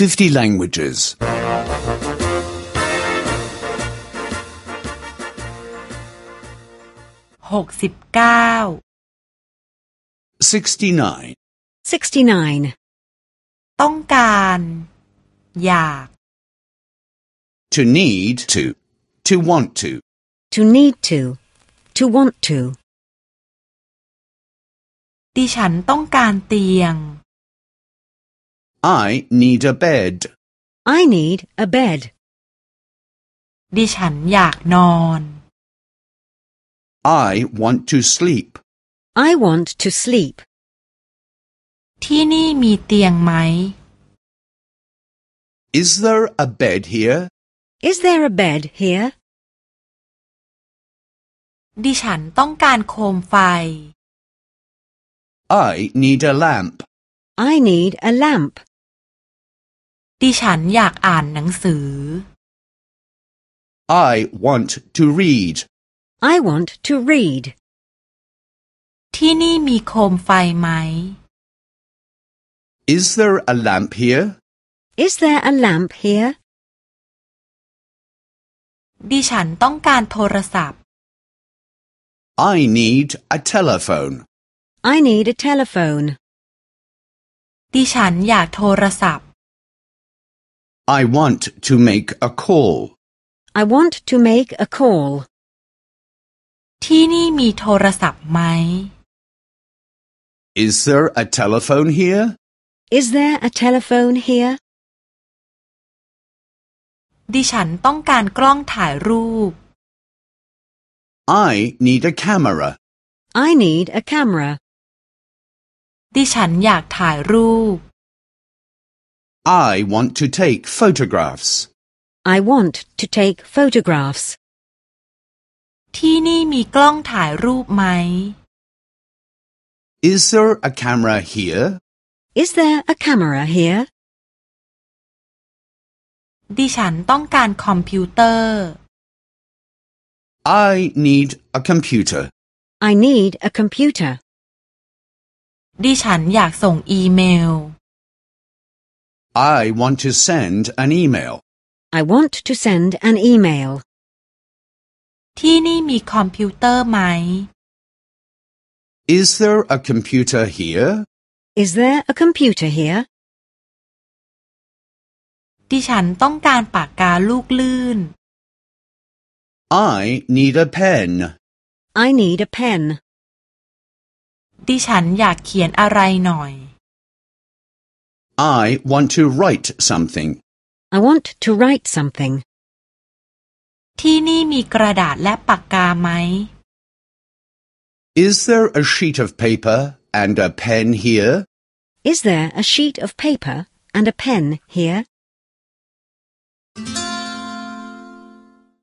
50 languages. หกสิบเก้า 69. 69. ต้องการ อยาก To need to. To want to. To need to. To want to. ดิฉันต้องการเตียง I need a bed. I need a bed. ดิฉันอยากนอน I want to sleep. I want to sleep. ที่นี่มีเตียงไหม Is there a bed here? Is there a bed here? ดิฉันต้องการโคมไฟ I need a lamp. I need a lamp. ดิฉันอยากอ่านหนังสือ I want to read. I want to read. ที่นี่มีโคมไฟไหม Is there a lamp here? Is there a lamp here? ดิฉันต้องการโทรศัพท์ I need a telephone. I need a telephone. ดิฉันอยากโทรศัพท์ I want to make a call. I want to make a call. ที่นี่มีโทรศัพท์ไหม Is there a telephone here? Is there a telephone here? ดิฉันต้องการกล้องถ่ายรูป I need a camera. I need a camera. ดิฉันอยากถ่ายรูป I want to take photographs. I want to take photographs. ที่นี่มีกล้องถ่ายรูปไหม Is there a camera here? Is there a camera here? ดิฉันต้องการคอมพิวเตอร์ I need a computer. I need a computer. ดิฉันอยากส่งอีเมล I want to send an email. I want to send an email. ที่นี่มีคอมพิวเตอร์ไหม Is there a computer here? Is there a computer here? ดิฉันต้องการปากกาลูกลื่น I need a pen. I need a pen. ดิฉันอยากเขียนอะไรหน่อย I want to write something. I want to write something. ที่นี่มีกระดาษและปากกาไหม Is there a sheet of paper and a pen here? Is there a sheet of paper and a pen here?